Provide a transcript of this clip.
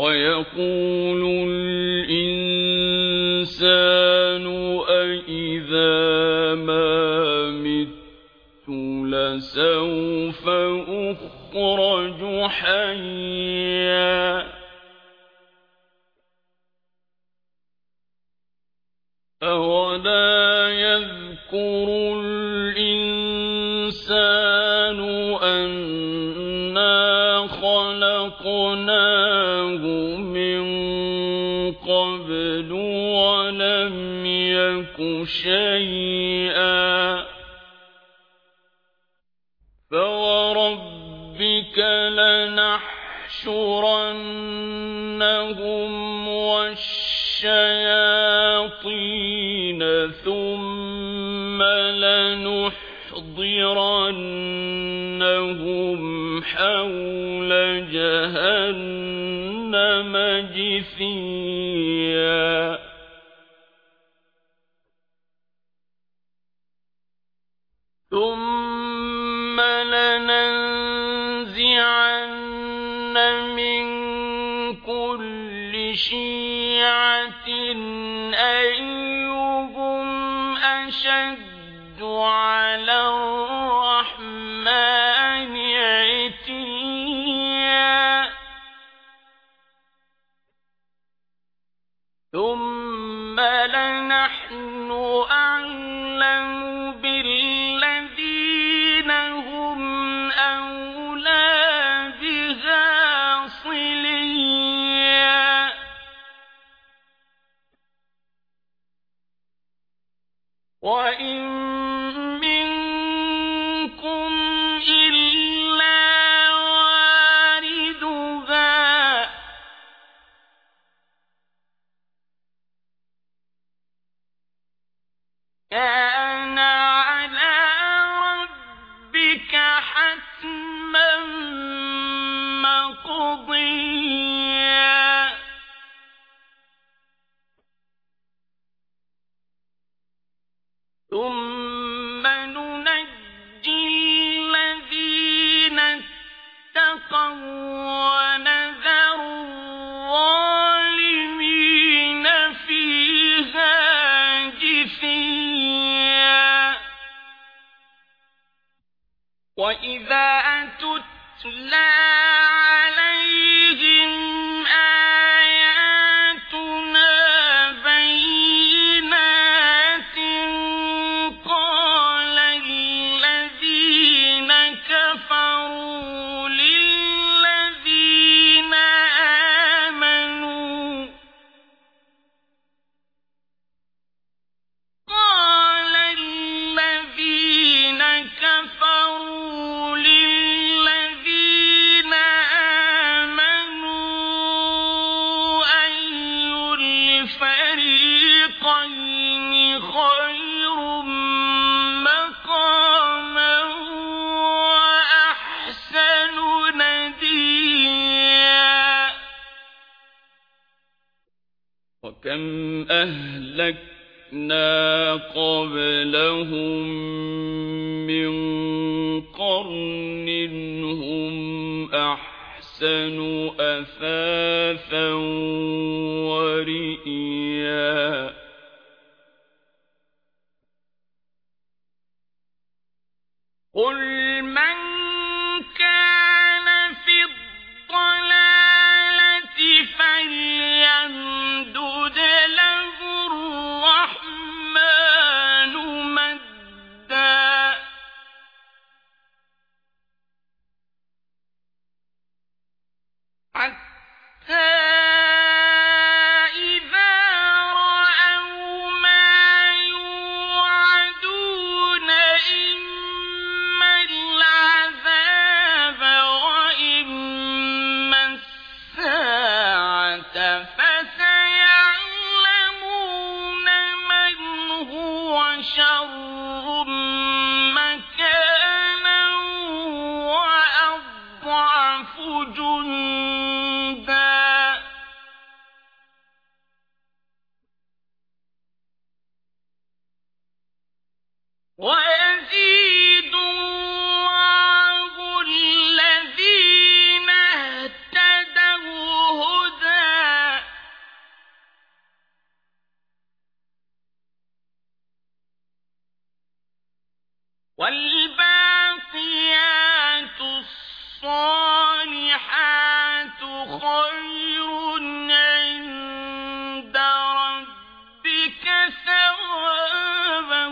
ويقول الإنسان أئذا ما مت لسوف أخرج حيا. أولا يذكر الإنسان أنا خلقناه من قبل ولم يك شيئا. فوربك لنحشرنهم والشياطين ثم لنحضرنهم حول جهنم جثيا. ثم لننزعن من كل شيعة أيهم أشد على الرحمن ثم ثم ننجي الذين اتقوا الظالمين فيها جثيا وإذا تتلى عليهم وكم أهلكنا قبلهم والباقيات الصالحات خير عند ربك ثوابا